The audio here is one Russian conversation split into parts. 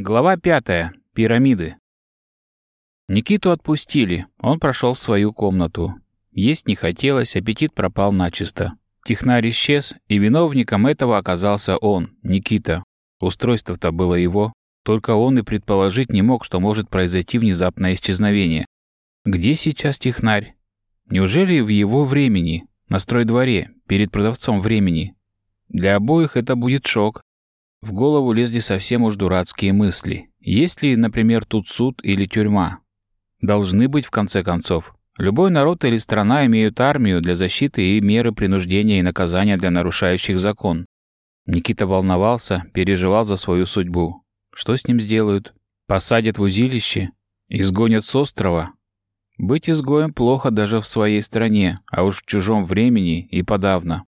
Глава пятая. Пирамиды. Никиту отпустили. Он прошел в свою комнату. Есть не хотелось, аппетит пропал начисто. Технарь исчез, и виновником этого оказался он, Никита. Устройство-то было его. Только он и предположить не мог, что может произойти внезапное исчезновение. Где сейчас технарь? Неужели в его времени, на стройдворе, перед продавцом времени? Для обоих это будет шок. В голову лезли совсем уж дурацкие мысли. Есть ли, например, тут суд или тюрьма? Должны быть, в конце концов. Любой народ или страна имеют армию для защиты и меры принуждения и наказания для нарушающих закон. Никита волновался, переживал за свою судьбу. Что с ним сделают? Посадят в узилище? Изгонят с острова? Быть изгоем плохо даже в своей стране, а уж в чужом времени и подавно.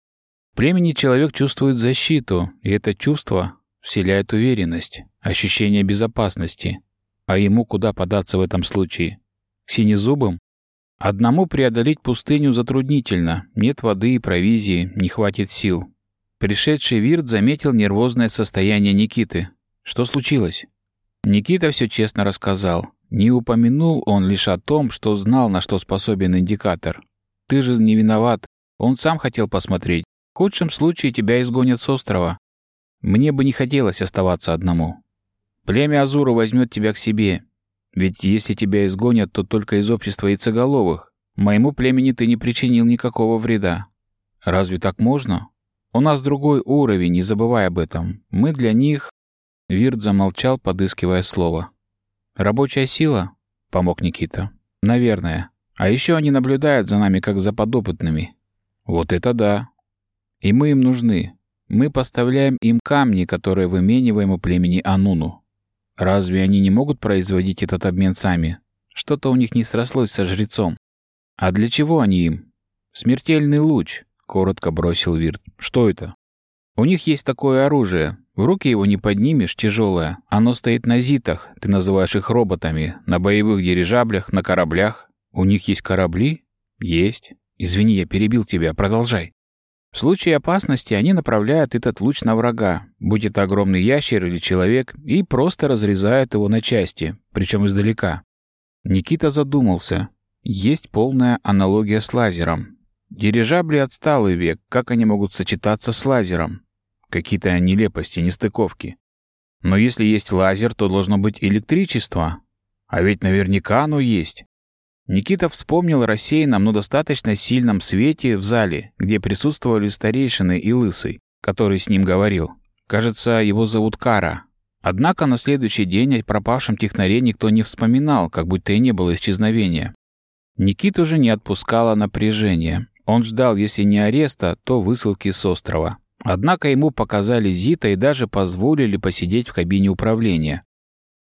Племени человек чувствует защиту, и это чувство вселяет уверенность, ощущение безопасности. А ему куда податься в этом случае? К синезубым? Одному преодолеть пустыню затруднительно, нет воды и провизии, не хватит сил. Пришедший Вирт заметил нервозное состояние Никиты. Что случилось? Никита все честно рассказал. Не упомянул он лишь о том, что знал, на что способен индикатор. Ты же не виноват. Он сам хотел посмотреть. В худшем случае тебя изгонят с острова. Мне бы не хотелось оставаться одному. Племя Азура возьмет тебя к себе. Ведь если тебя изгонят, то только из общества яйцеголовых. Моему племени ты не причинил никакого вреда. Разве так можно? У нас другой уровень, не забывай об этом. Мы для них...» Вирт замолчал, подыскивая слово. «Рабочая сила?» — помог Никита. «Наверное. А еще они наблюдают за нами, как за подопытными». «Вот это да!» И мы им нужны. Мы поставляем им камни, которые вымениваем у племени Ануну. Разве они не могут производить этот обмен сами? Что-то у них не срослось со жрецом. А для чего они им? Смертельный луч, коротко бросил Вирт. Что это? У них есть такое оружие. В руки его не поднимешь, тяжелое. Оно стоит на зитах, ты называешь их роботами, на боевых дирижаблях, на кораблях. У них есть корабли? Есть. Извини, я перебил тебя, продолжай. В случае опасности они направляют этот луч на врага, будь это огромный ящер или человек, и просто разрезают его на части, причем издалека. Никита задумался. Есть полная аналогия с лазером. Дирижабли отсталый век, как они могут сочетаться с лазером? Какие-то нелепости, нестыковки. Но если есть лазер, то должно быть электричество. А ведь наверняка оно есть. Никита вспомнил рассеянном, но достаточно сильном свете в зале, где присутствовали старейшины и лысый, который с ним говорил. Кажется, его зовут Кара. Однако на следующий день о пропавшем технаре никто не вспоминал, как будто и не было исчезновения. Никит уже не отпускало напряжение. Он ждал, если не ареста, то высылки с острова. Однако ему показали Зита и даже позволили посидеть в кабине управления.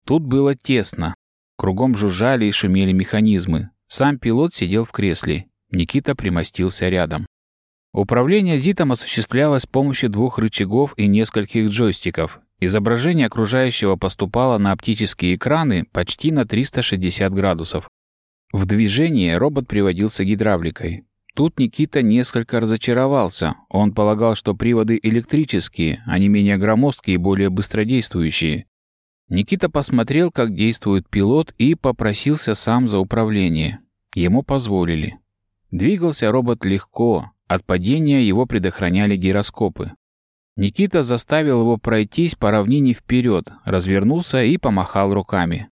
Тут было тесно. Кругом жужжали и шумели механизмы. Сам пилот сидел в кресле. Никита примостился рядом. Управление ЗИТом осуществлялось с помощью двух рычагов и нескольких джойстиков. Изображение окружающего поступало на оптические экраны почти на 360 градусов. В движение робот приводился гидравликой. Тут Никита несколько разочаровался. Он полагал, что приводы электрические, не менее громоздкие и более быстродействующие. Никита посмотрел, как действует пилот, и попросился сам за управление. Ему позволили. Двигался робот легко, от падения его предохраняли гироскопы. Никита заставил его пройтись по равнине вперед, развернулся и помахал руками.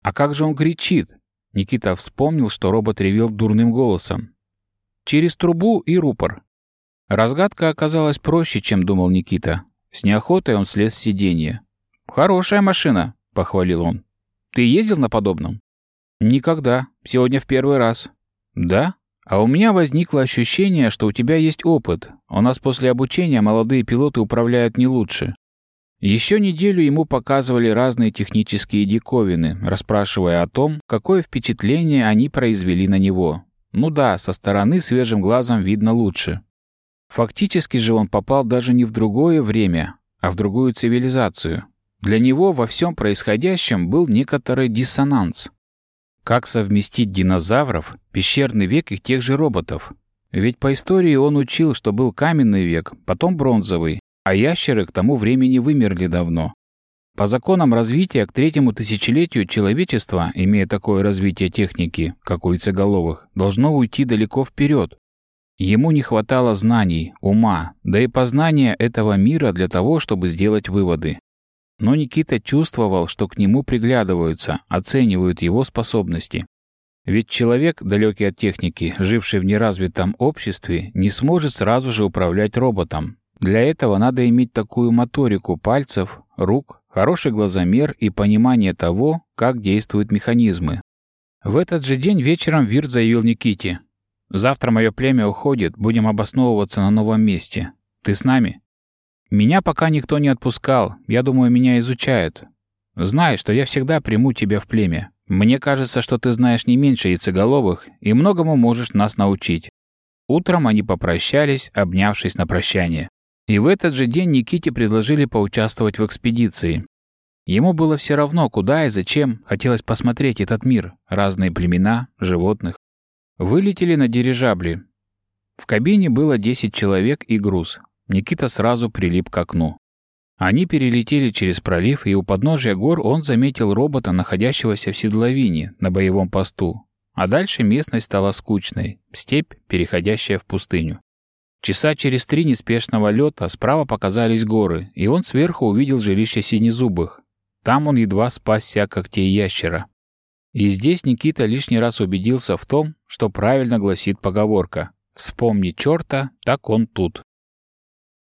А как же он кричит? Никита вспомнил, что робот ревел дурным голосом. Через трубу и рупор. Разгадка оказалась проще, чем думал Никита. С неохотой он слез с сиденья. «Хорошая машина», — похвалил он. «Ты ездил на подобном?» «Никогда. Сегодня в первый раз». «Да? А у меня возникло ощущение, что у тебя есть опыт. У нас после обучения молодые пилоты управляют не лучше». Еще неделю ему показывали разные технические диковины, расспрашивая о том, какое впечатление они произвели на него. Ну да, со стороны свежим глазом видно лучше. Фактически же он попал даже не в другое время, а в другую цивилизацию. Для него во всем происходящем был некоторый диссонанс. Как совместить динозавров, пещерный век и тех же роботов? Ведь по истории он учил, что был каменный век, потом бронзовый, а ящеры к тому времени вымерли давно. По законам развития к третьему тысячелетию человечества, имея такое развитие техники, как у яйцеголовых, должно уйти далеко вперед. Ему не хватало знаний, ума, да и познания этого мира для того, чтобы сделать выводы. Но Никита чувствовал, что к нему приглядываются, оценивают его способности. Ведь человек, далекий от техники, живший в неразвитом обществе, не сможет сразу же управлять роботом. Для этого надо иметь такую моторику пальцев, рук, хороший глазомер и понимание того, как действуют механизмы. В этот же день вечером Вирт заявил Никите. «Завтра мое племя уходит, будем обосновываться на новом месте. Ты с нами?» «Меня пока никто не отпускал, я думаю, меня изучают. Знай, что я всегда приму тебя в племя. Мне кажется, что ты знаешь не меньше яйцеголовых и многому можешь нас научить». Утром они попрощались, обнявшись на прощание. И в этот же день Никите предложили поучаствовать в экспедиции. Ему было все равно, куда и зачем, хотелось посмотреть этот мир, разные племена, животных. Вылетели на дирижабле. В кабине было 10 человек и груз. Никита сразу прилип к окну. Они перелетели через пролив, и у подножия гор он заметил робота, находящегося в седловине, на боевом посту. А дальше местность стала скучной, степь, переходящая в пустыню. Часа через три неспешного лета справа показались горы, и он сверху увидел жилище синезубых. Там он едва спасся от когтей ящера. И здесь Никита лишний раз убедился в том, что правильно гласит поговорка «Вспомни черта, так он тут».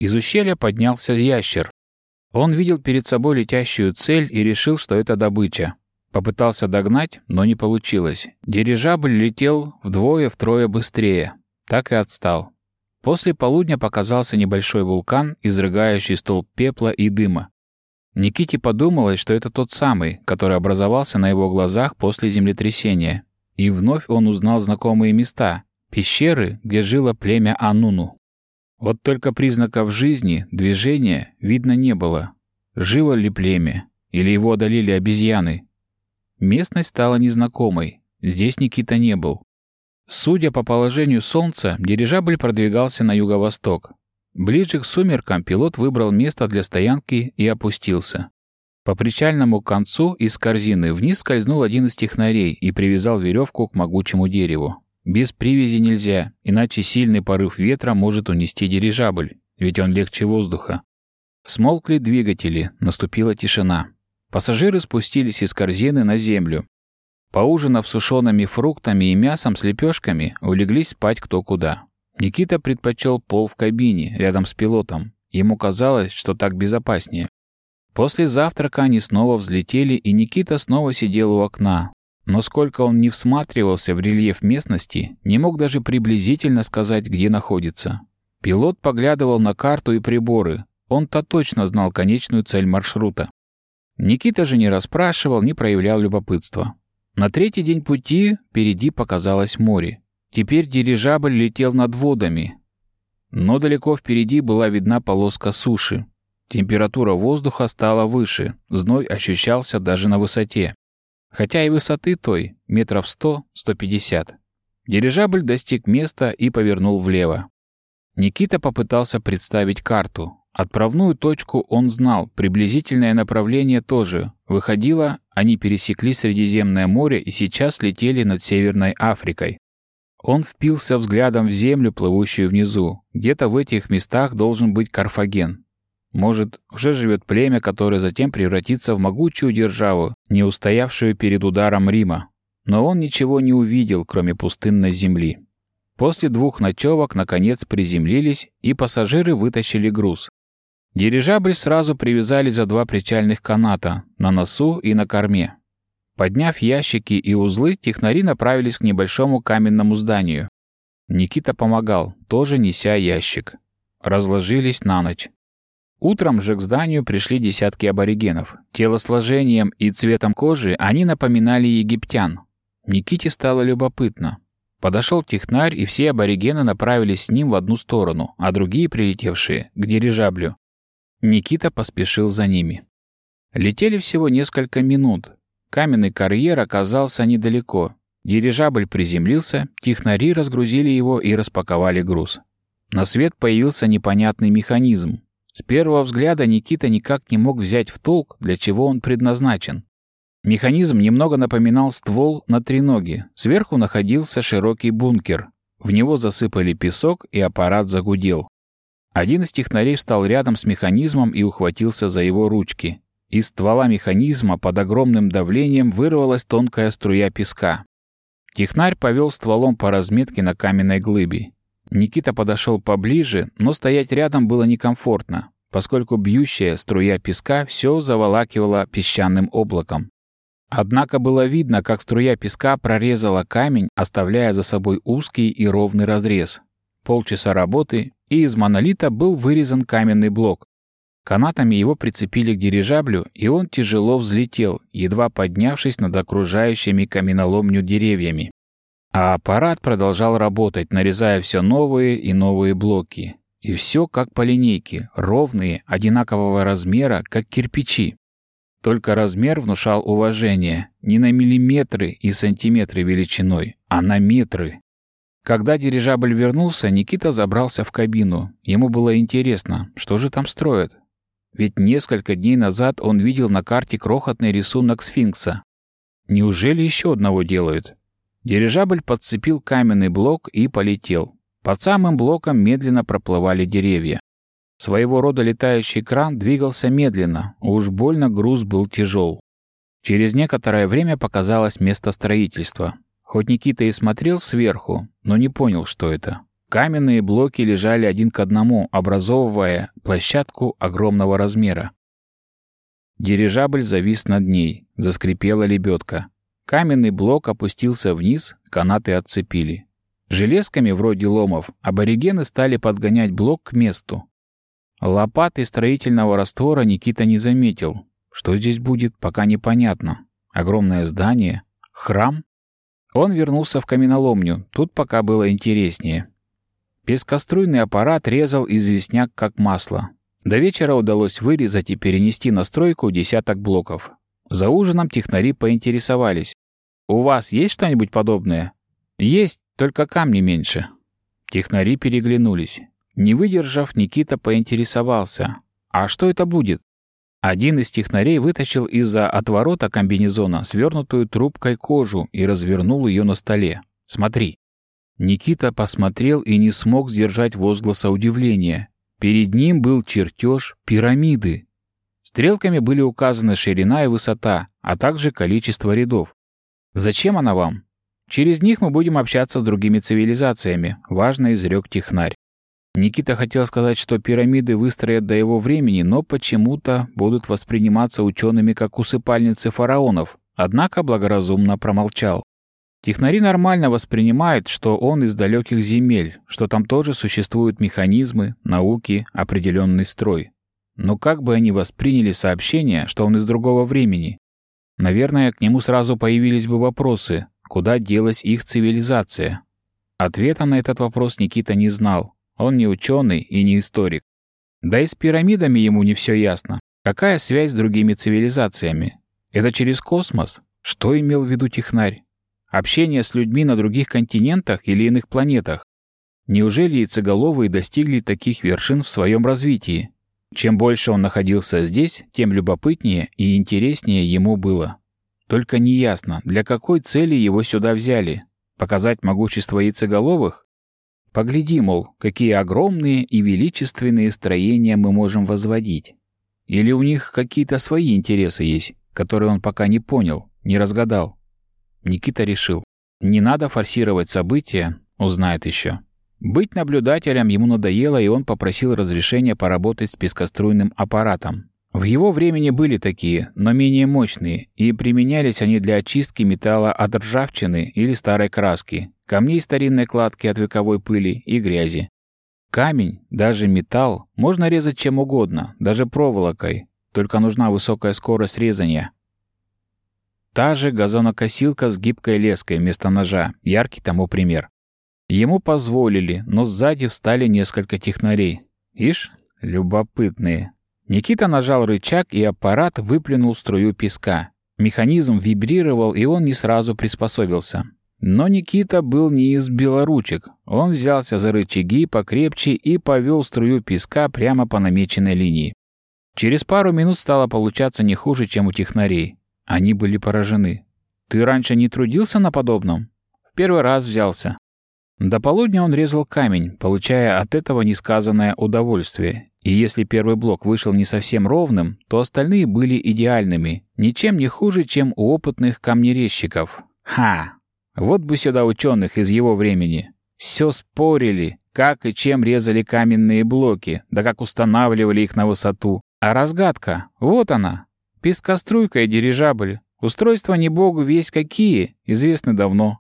Из ущелья поднялся ящер. Он видел перед собой летящую цель и решил, что это добыча. Попытался догнать, но не получилось. Дирижабль летел вдвое-втрое быстрее. Так и отстал. После полудня показался небольшой вулкан, изрыгающий столб пепла и дыма. Никите подумалось, что это тот самый, который образовался на его глазах после землетрясения. И вновь он узнал знакомые места — пещеры, где жило племя Ануну. Вот только признаков жизни, движения видно не было. Живо ли племя? Или его одолели обезьяны? Местность стала незнакомой. Здесь Никита не был. Судя по положению солнца, дирижабль продвигался на юго-восток. Ближе к сумеркам пилот выбрал место для стоянки и опустился. По причальному концу из корзины вниз скользнул один из технарей и привязал веревку к могучему дереву. Без привязи нельзя, иначе сильный порыв ветра может унести дирижабль, ведь он легче воздуха. Смолкли двигатели, наступила тишина. Пассажиры спустились из корзины на землю, Поужинав сушеными фруктами и мясом с лепешками, улеглись спать кто куда. Никита предпочел пол в кабине, рядом с пилотом. Ему казалось, что так безопаснее. После завтрака они снова взлетели, и Никита снова сидел у окна. Но сколько он не всматривался в рельеф местности, не мог даже приблизительно сказать, где находится. Пилот поглядывал на карту и приборы. Он-то точно знал конечную цель маршрута. Никита же не расспрашивал, не проявлял любопытства. На третий день пути впереди показалось море. Теперь дирижабль летел над водами. Но далеко впереди была видна полоска суши. Температура воздуха стала выше, зной ощущался даже на высоте. Хотя и высоты той метров сто-сто пятьдесят. Дирижабль достиг места и повернул влево. Никита попытался представить карту. Отправную точку он знал, приблизительное направление тоже. Выходило, они пересекли Средиземное море и сейчас летели над Северной Африкой. Он впился взглядом в землю, плывущую внизу. Где-то в этих местах должен быть Карфаген. Может, уже живет племя, которое затем превратится в могучую державу, не устоявшую перед ударом Рима. Но он ничего не увидел, кроме пустынной земли. После двух ночевок, наконец, приземлились, и пассажиры вытащили груз. Дирижабль сразу привязали за два причальных каната, на носу и на корме. Подняв ящики и узлы, технари направились к небольшому каменному зданию. Никита помогал, тоже неся ящик. Разложились на ночь. Утром же к зданию пришли десятки аборигенов. Телосложением и цветом кожи они напоминали египтян. Никите стало любопытно. Подошел технарь, и все аборигены направились с ним в одну сторону, а другие, прилетевшие, к дирижаблю, Никита поспешил за ними. Летели всего несколько минут. Каменный карьер оказался недалеко. Дирижабль приземлился, технари разгрузили его и распаковали груз. На свет появился непонятный механизм. С первого взгляда Никита никак не мог взять в толк, для чего он предназначен. Механизм немного напоминал ствол на треноге. Сверху находился широкий бункер. В него засыпали песок, и аппарат загудел. Один из технарей встал рядом с механизмом и ухватился за его ручки. Из ствола механизма под огромным давлением вырвалась тонкая струя песка. Технарь повел стволом по разметке на каменной глыбе. Никита подошел поближе, но стоять рядом было некомфортно, поскольку бьющая струя песка все заволакивала песчаным облаком. Однако было видно, как струя песка прорезала камень, оставляя за собой узкий и ровный разрез. Полчаса работы, и из монолита был вырезан каменный блок. Канатами его прицепили к дирижаблю, и он тяжело взлетел, едва поднявшись над окружающими каменоломню деревьями. А аппарат продолжал работать, нарезая все новые и новые блоки. И все как по линейке, ровные, одинакового размера, как кирпичи. Только размер внушал уважение не на миллиметры и сантиметры величиной, а на метры. Когда дирижабль вернулся, Никита забрался в кабину. Ему было интересно, что же там строят. Ведь несколько дней назад он видел на карте крохотный рисунок сфинкса. Неужели еще одного делают? Дирижабль подцепил каменный блок и полетел. Под самым блоком медленно проплывали деревья. Своего рода летающий кран двигался медленно, уж больно груз был тяжел. Через некоторое время показалось место строительства. Хоть Никита и смотрел сверху, но не понял, что это. Каменные блоки лежали один к одному, образовывая площадку огромного размера. Дирижабль завис над ней, заскрипела лебедка. Каменный блок опустился вниз, канаты отцепили. Железками вроде ломов аборигены стали подгонять блок к месту. Лопаты строительного раствора Никита не заметил. Что здесь будет, пока непонятно. Огромное здание? Храм? Он вернулся в каменоломню. Тут пока было интереснее. Пескоструйный аппарат резал известняк как масло. До вечера удалось вырезать и перенести на стройку десяток блоков. За ужином технари поинтересовались. «У вас есть что-нибудь подобное?» «Есть, только камни меньше». Технари переглянулись. Не выдержав, Никита поинтересовался. «А что это будет?» Один из технарей вытащил из-за отворота комбинезона свернутую трубкой кожу и развернул ее на столе. «Смотри». Никита посмотрел и не смог сдержать возгласа удивления. Перед ним был чертеж пирамиды. Стрелками были указаны ширина и высота, а также количество рядов. «Зачем она вам?» «Через них мы будем общаться с другими цивилизациями», — важно изрек технарь. Никита хотел сказать, что пирамиды выстроят до его времени, но почему-то будут восприниматься учеными как усыпальницы фараонов, однако благоразумно промолчал. Технари нормально воспринимают, что он из далеких земель, что там тоже существуют механизмы, науки, определенный строй. Но как бы они восприняли сообщение, что он из другого времени? Наверное, к нему сразу появились бы вопросы, куда делась их цивилизация. Ответа на этот вопрос Никита не знал. Он не ученый и не историк. Да и с пирамидами ему не все ясно. Какая связь с другими цивилизациями? Это через космос? Что имел в виду технарь? Общение с людьми на других континентах или иных планетах? Неужели яйцеголовые достигли таких вершин в своем развитии? Чем больше он находился здесь, тем любопытнее и интереснее ему было. Только неясно, для какой цели его сюда взяли. Показать могущество яйцеголовых? Погляди, мол, какие огромные и величественные строения мы можем возводить. Или у них какие-то свои интересы есть, которые он пока не понял, не разгадал. Никита решил, не надо форсировать события, узнает еще. Быть наблюдателем ему надоело, и он попросил разрешения поработать с пескоструйным аппаратом. В его времени были такие, но менее мощные, и применялись они для очистки металла от ржавчины или старой краски, камней старинной кладки от вековой пыли и грязи. Камень, даже металл, можно резать чем угодно, даже проволокой, только нужна высокая скорость резания. Та же газонокосилка с гибкой леской вместо ножа, яркий тому пример. Ему позволили, но сзади встали несколько технарей. Ишь, любопытные. Никита нажал рычаг, и аппарат выплюнул струю песка. Механизм вибрировал, и он не сразу приспособился. Но Никита был не из белоручек. Он взялся за рычаги покрепче и повел струю песка прямо по намеченной линии. Через пару минут стало получаться не хуже, чем у технарей. Они были поражены. «Ты раньше не трудился на подобном?» «В первый раз взялся». До полудня он резал камень, получая от этого несказанное удовольствие. И если первый блок вышел не совсем ровным, то остальные были идеальными, ничем не хуже, чем у опытных камнерезчиков. Ха! Вот бы сюда ученых из его времени. Все спорили, как и чем резали каменные блоки, да как устанавливали их на высоту. А разгадка, вот она. Пескоструйка и дирижабль. Устройства не богу весь какие, известны давно.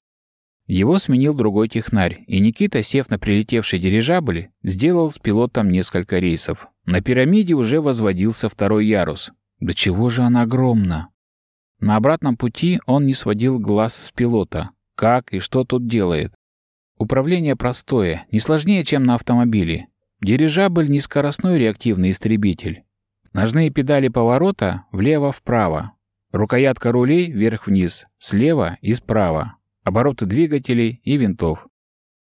Его сменил другой технарь, и Никита, сев на прилетевший дирижабль, сделал с пилотом несколько рейсов. На пирамиде уже возводился второй ярус. Да чего же она огромна! На обратном пути он не сводил глаз с пилота. Как и что тут делает? Управление простое, не сложнее, чем на автомобиле. Дирижабль — не скоростной реактивный истребитель. Ножные педали поворота влево-вправо. Рукоятка рулей вверх-вниз, слева и справа обороты двигателей и винтов.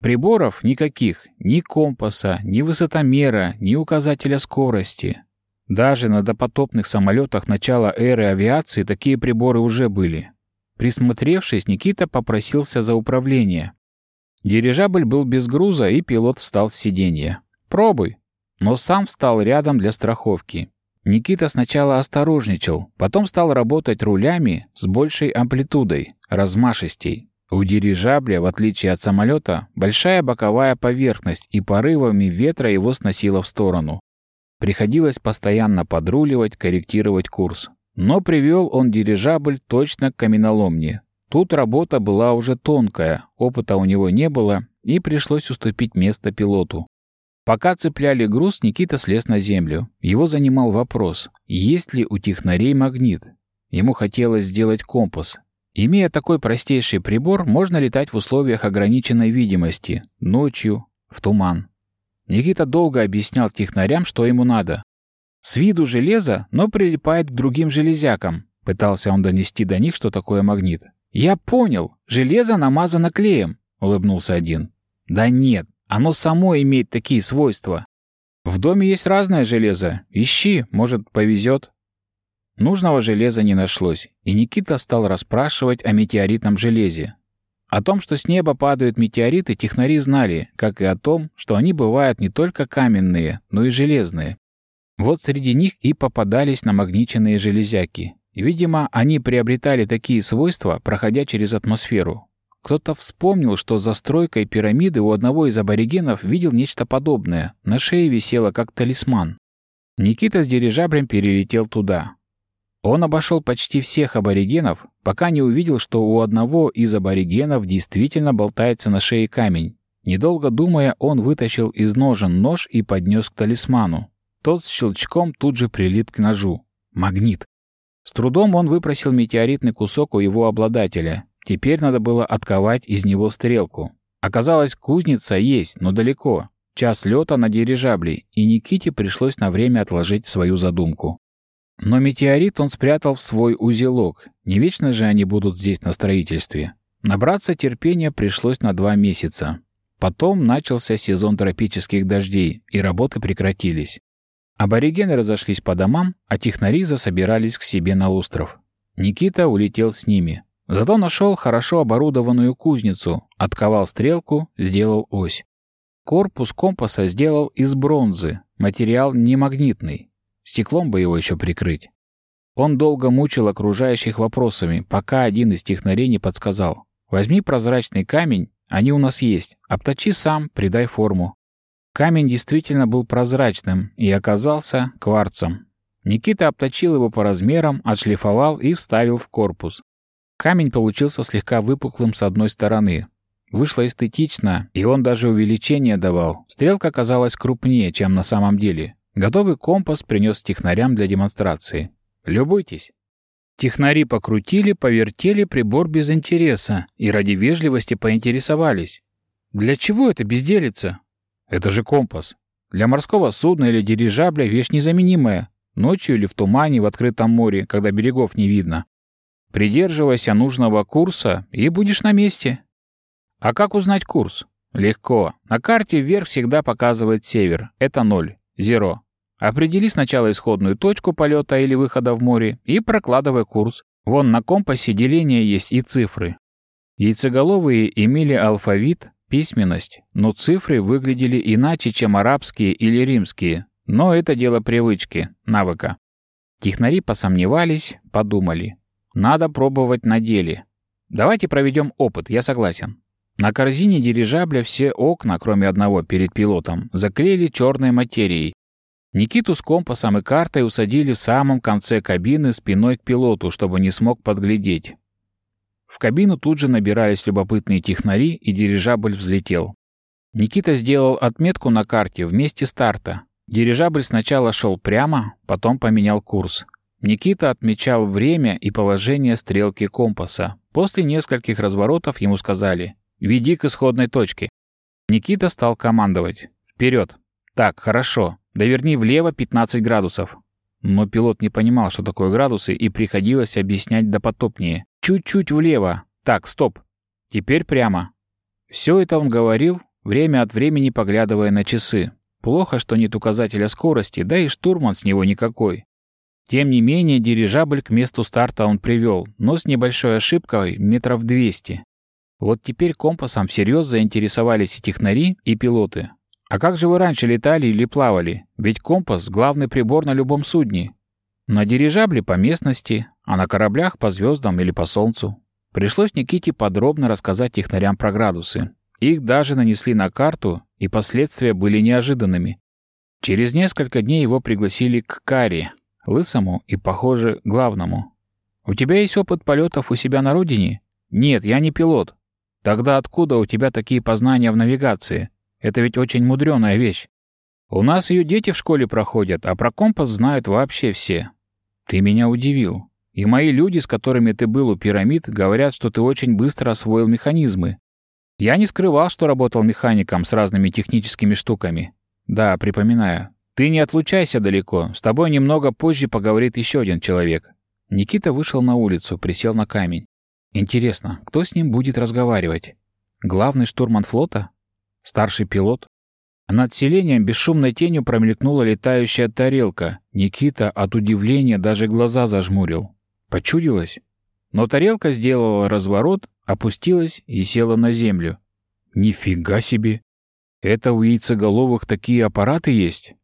Приборов никаких, ни компаса, ни высотомера, ни указателя скорости. Даже на допотопных самолетах начала эры авиации такие приборы уже были. Присмотревшись, Никита попросился за управление. Дирижабль был без груза, и пилот встал с сиденья. «Пробуй!» Но сам встал рядом для страховки. Никита сначала осторожничал, потом стал работать рулями с большей амплитудой, размашистей. У дирижабля, в отличие от самолета, большая боковая поверхность, и порывами ветра его сносило в сторону. Приходилось постоянно подруливать, корректировать курс. Но привел он дирижабль точно к каменоломне. Тут работа была уже тонкая, опыта у него не было, и пришлось уступить место пилоту. Пока цепляли груз, Никита слез на землю. Его занимал вопрос, есть ли у технарей магнит. Ему хотелось сделать компас, Имея такой простейший прибор, можно летать в условиях ограниченной видимости, ночью, в туман. Никита долго объяснял технарям, что ему надо. С виду железо, но прилипает к другим железякам. Пытался он донести до них, что такое магнит. «Я понял. Железо намазано клеем», — улыбнулся один. «Да нет, оно само имеет такие свойства. В доме есть разное железо. Ищи, может, повезет». Нужного железа не нашлось, и Никита стал расспрашивать о метеоритном железе. О том, что с неба падают метеориты, технари знали, как и о том, что они бывают не только каменные, но и железные. Вот среди них и попадались намагниченные железяки. Видимо, они приобретали такие свойства, проходя через атмосферу. Кто-то вспомнил, что за стройкой пирамиды у одного из аборигенов видел нечто подобное. На шее висело как талисман. Никита с дирижаблем перелетел туда. Он обошел почти всех аборигенов, пока не увидел, что у одного из аборигенов действительно болтается на шее камень. Недолго думая, он вытащил из ножен нож и поднес к талисману. Тот с щелчком тут же прилип к ножу. Магнит. С трудом он выпросил метеоритный кусок у его обладателя. Теперь надо было отковать из него стрелку. Оказалось, кузница есть, но далеко. Час лета на дирижабле, и Никите пришлось на время отложить свою задумку. Но метеорит он спрятал в свой узелок. Не вечно же они будут здесь на строительстве. Набраться терпения пришлось на два месяца. Потом начался сезон тропических дождей, и работы прекратились. Аборигены разошлись по домам, а технари засобирались к себе на остров. Никита улетел с ними. Зато нашел хорошо оборудованную кузницу, отковал стрелку, сделал ось. Корпус компаса сделал из бронзы, материал не магнитный, Стеклом бы его еще прикрыть. Он долго мучил окружающих вопросами, пока один из технарей не подсказал. «Возьми прозрачный камень, они у нас есть. Обточи сам, придай форму». Камень действительно был прозрачным и оказался кварцем. Никита обточил его по размерам, отшлифовал и вставил в корпус. Камень получился слегка выпуклым с одной стороны. Вышло эстетично, и он даже увеличение давал. Стрелка оказалась крупнее, чем на самом деле. Готовый компас принес технарям для демонстрации. Любуйтесь. Технари покрутили, повертели прибор без интереса и ради вежливости поинтересовались. Для чего это безделица? Это же компас. Для морского судна или дирижабля вещь незаменимая. Ночью или в тумане в открытом море, когда берегов не видно. Придерживайся нужного курса и будешь на месте. А как узнать курс? Легко. На карте вверх всегда показывает север. Это ноль. Зеро. Определи сначала исходную точку полета или выхода в море и прокладывай курс. Вон на компасе деление есть и цифры. Яйцеголовые имели алфавит, письменность, но цифры выглядели иначе, чем арабские или римские. Но это дело привычки, навыка. Технари посомневались, подумали. Надо пробовать на деле. Давайте проведем опыт, я согласен. На корзине дирижабля все окна, кроме одного перед пилотом, заклеили черной материей. Никиту с компасом и картой усадили в самом конце кабины спиной к пилоту, чтобы не смог подглядеть. В кабину тут же набирались любопытные технари, и дирижабль взлетел. Никита сделал отметку на карте в месте старта. Дирижабль сначала шел прямо, потом поменял курс. Никита отмечал время и положение стрелки компаса. После нескольких разворотов ему сказали «Веди к исходной точке». Никита стал командовать «Вперед!» «Так, хорошо. Доверни влево 15 градусов». Но пилот не понимал, что такое градусы, и приходилось объяснять допотопнее. «Чуть-чуть влево. Так, стоп. Теперь прямо». Все это он говорил, время от времени поглядывая на часы. Плохо, что нет указателя скорости, да и штурман с него никакой. Тем не менее, дирижабль к месту старта он привел, но с небольшой ошибкой метров 200. Вот теперь компасом всерьез заинтересовались и технари, и пилоты. А как же вы раньше летали или плавали? Ведь компас — главный прибор на любом судне. На дирижабле по местности, а на кораблях по звездам или по солнцу. Пришлось Никите подробно рассказать технарям про градусы. Их даже нанесли на карту, и последствия были неожиданными. Через несколько дней его пригласили к Каре, лысому и, похоже, главному. «У тебя есть опыт полетов у себя на родине?» «Нет, я не пилот». «Тогда откуда у тебя такие познания в навигации? Это ведь очень мудреная вещь. У нас ее дети в школе проходят, а про компас знают вообще все. Ты меня удивил. И мои люди, с которыми ты был у пирамид, говорят, что ты очень быстро освоил механизмы. Я не скрывал, что работал механиком с разными техническими штуками. Да, припоминаю. Ты не отлучайся далеко. С тобой немного позже поговорит еще один человек. Никита вышел на улицу, присел на камень. Интересно, кто с ним будет разговаривать? Главный штурман флота? Старший пилот? Над селением бесшумной тенью промелькнула летающая тарелка. Никита от удивления даже глаза зажмурил. Почудилось? Но тарелка сделала разворот, опустилась и села на землю. Нифига себе! Это у яйцеголовых такие аппараты есть?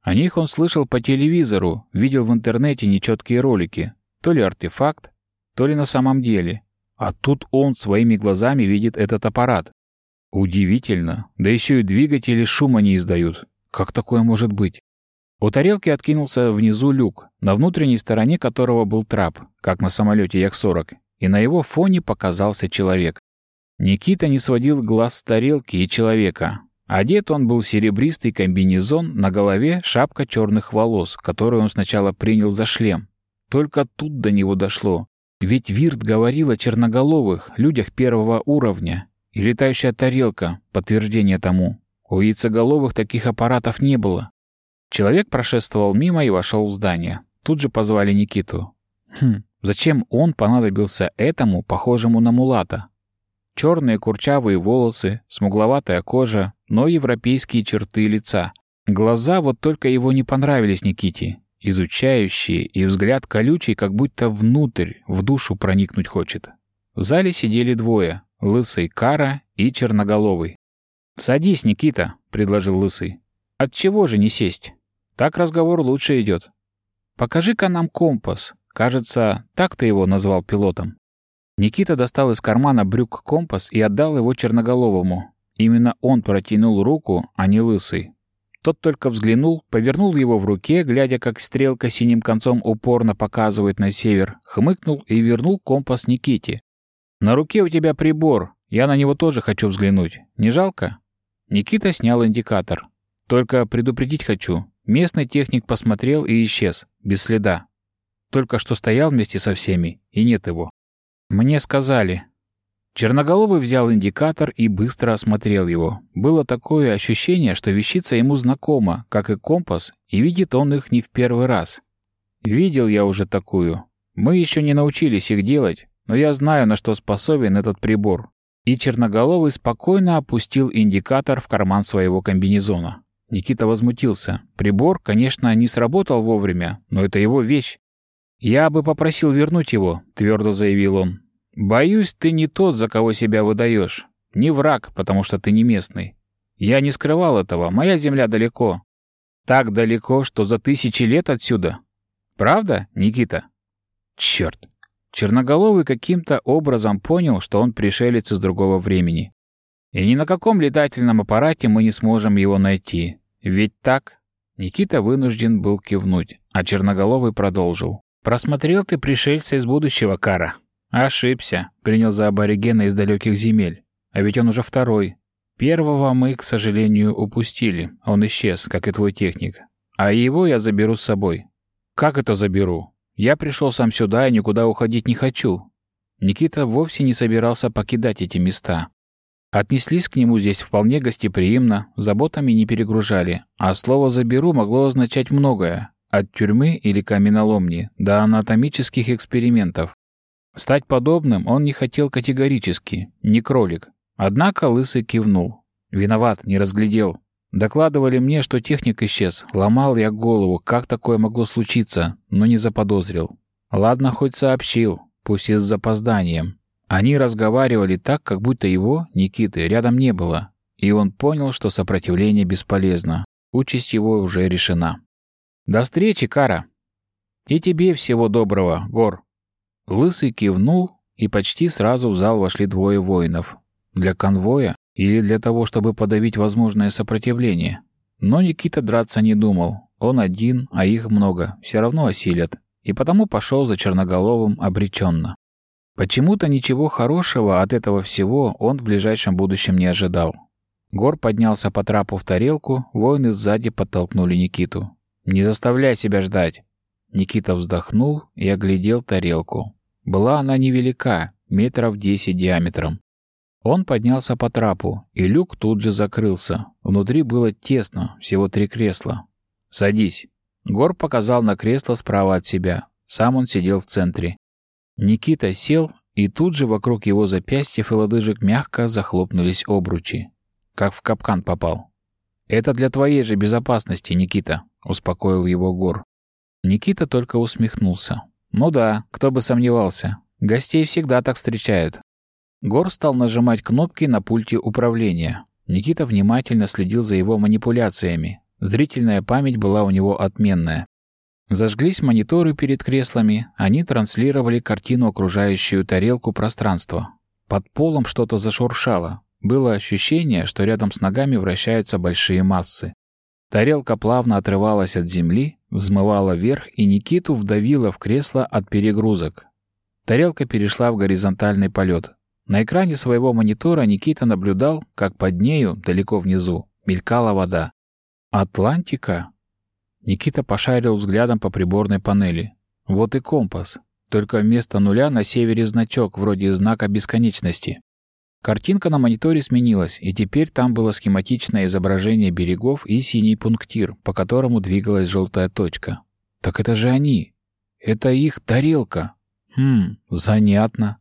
О них он слышал по телевизору, видел в интернете нечеткие ролики. То ли артефакт, то ли на самом деле. А тут он своими глазами видит этот аппарат. Удивительно. Да еще и двигатели шума не издают. Как такое может быть? У тарелки откинулся внизу люк, на внутренней стороне которого был трап, как на самолете Як-40, и на его фоне показался человек. Никита не сводил глаз с тарелки и человека. Одет он был в серебристый комбинезон, на голове шапка черных волос, которую он сначала принял за шлем. Только тут до него дошло. Ведь Вирт говорил о черноголовых, людях первого уровня. И летающая тарелка — подтверждение тому. У яйцеголовых таких аппаратов не было. Человек прошествовал мимо и вошел в здание. Тут же позвали Никиту. Хм, зачем он понадобился этому, похожему на мулата? Черные курчавые волосы, смугловатая кожа, но европейские черты лица. Глаза вот только его не понравились Никите. Изучающие и взгляд колючий, как будто внутрь, в душу проникнуть хочет. В зале сидели двое — Лысый Кара и Черноголовый. «Садись, Никита», — предложил Лысый. От чего же не сесть? Так разговор лучше идет. Покажи-ка нам компас. Кажется, так ты его назвал пилотом. Никита достал из кармана брюк компас и отдал его черноголовому. Именно он протянул руку, а не лысый. Тот только взглянул, повернул его в руке, глядя, как стрелка синим концом упорно показывает на север, хмыкнул и вернул компас Никите. «На руке у тебя прибор. Я на него тоже хочу взглянуть. Не жалко?» Никита снял индикатор. Только предупредить хочу. Местный техник посмотрел и исчез, без следа. Только что стоял вместе со всеми, и нет его. Мне сказали. Черноголовый взял индикатор и быстро осмотрел его. Было такое ощущение, что вещица ему знакома, как и компас, и видит он их не в первый раз. Видел я уже такую. Мы еще не научились их делать, но я знаю, на что способен этот прибор. И Черноголовый спокойно опустил индикатор в карман своего комбинезона. Никита возмутился. Прибор, конечно, не сработал вовремя, но это его вещь. «Я бы попросил вернуть его», — твердо заявил он. «Боюсь, ты не тот, за кого себя выдаешь. Не враг, потому что ты не местный. Я не скрывал этого, моя земля далеко. Так далеко, что за тысячи лет отсюда. Правда, Никита?» Черт! Черноголовый каким-то образом понял, что он пришелец из другого времени. И ни на каком летательном аппарате мы не сможем его найти. Ведь так? Никита вынужден был кивнуть, а Черноголовый продолжил. «Просмотрел ты пришельца из будущего, Кара?» «Ошибся. Принял за аборигена из далеких земель. А ведь он уже второй. Первого мы, к сожалению, упустили. Он исчез, как и твой техник. А его я заберу с собой». «Как это заберу?» «Я пришел сам сюда и никуда уходить не хочу». Никита вовсе не собирался покидать эти места. Отнеслись к нему здесь вполне гостеприимно, заботами не перегружали, а слово «заберу» могло означать многое, от тюрьмы или каменоломни до анатомических экспериментов. Стать подобным он не хотел категорически, не кролик. Однако Лысый кивнул. «Виноват, не разглядел. Докладывали мне, что техник исчез. Ломал я голову, как такое могло случиться, но не заподозрил. Ладно, хоть сообщил, пусть и с запозданием. Они разговаривали так, как будто его, Никиты, рядом не было, и он понял, что сопротивление бесполезно. Участь его уже решена. «До встречи, Кара!» «И тебе всего доброго, Гор!» Лысый кивнул, и почти сразу в зал вошли двое воинов. Для конвоя или для того, чтобы подавить возможное сопротивление. Но Никита драться не думал. Он один, а их много, все равно осилят. И потому пошел за Черноголовым обреченно. Почему-то ничего хорошего от этого всего он в ближайшем будущем не ожидал. Гор поднялся по трапу в тарелку, воины сзади подтолкнули Никиту. «Не заставляй себя ждать!» Никита вздохнул и оглядел тарелку. Была она невелика, метров десять диаметром. Он поднялся по трапу, и люк тут же закрылся. Внутри было тесно, всего три кресла. «Садись». Гор показал на кресло справа от себя. Сам он сидел в центре. Никита сел, и тут же вокруг его запястьев и лодыжек мягко захлопнулись обручи. Как в капкан попал. «Это для твоей же безопасности, Никита», — успокоил его Гор. Никита только усмехнулся. «Ну да, кто бы сомневался. Гостей всегда так встречают». Гор стал нажимать кнопки на пульте управления. Никита внимательно следил за его манипуляциями. Зрительная память была у него отменная. Зажглись мониторы перед креслами, они транслировали картину окружающую тарелку пространства. Под полом что-то зашуршало. Было ощущение, что рядом с ногами вращаются большие массы. Тарелка плавно отрывалась от земли, взмывала вверх и Никиту вдавила в кресло от перегрузок. Тарелка перешла в горизонтальный полет. На экране своего монитора Никита наблюдал, как под нею, далеко внизу, мелькала вода. «Атлантика?» Никита пошарил взглядом по приборной панели. Вот и компас. Только вместо нуля на севере значок, вроде знака бесконечности. Картинка на мониторе сменилась, и теперь там было схематичное изображение берегов и синий пунктир, по которому двигалась желтая точка. Так это же они. Это их тарелка. Хм, занятно.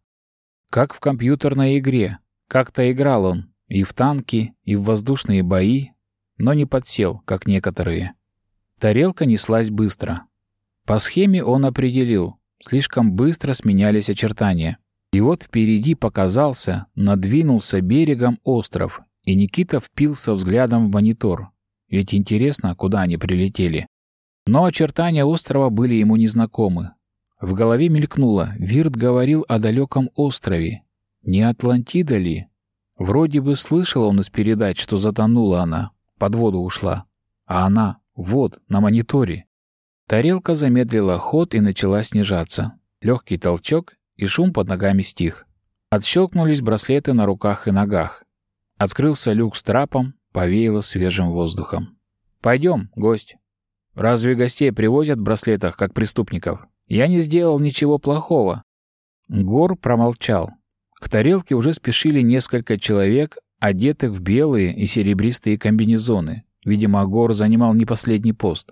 Как в компьютерной игре. Как-то играл он. И в танки, и в воздушные бои, но не подсел, как некоторые. Тарелка неслась быстро. По схеме он определил, слишком быстро сменялись очертания. И вот впереди показался, надвинулся берегом остров, и Никита впился взглядом в монитор. Ведь интересно, куда они прилетели. Но очертания острова были ему незнакомы. В голове мелькнуло, Вирт говорил о далеком острове. Не Атлантида ли? Вроде бы слышал он из передач, что затонула она, под воду ушла. А она вот, на мониторе. Тарелка замедлила ход и начала снижаться. Легкий толчок, и шум под ногами стих. Отщелкнулись браслеты на руках и ногах. Открылся люк с трапом, повеяло свежим воздухом. «Пойдем, гость. Разве гостей привозят в браслетах, как преступников? Я не сделал ничего плохого». Гор промолчал. К тарелке уже спешили несколько человек, одетых в белые и серебристые комбинезоны. Видимо, Гор занимал не последний пост.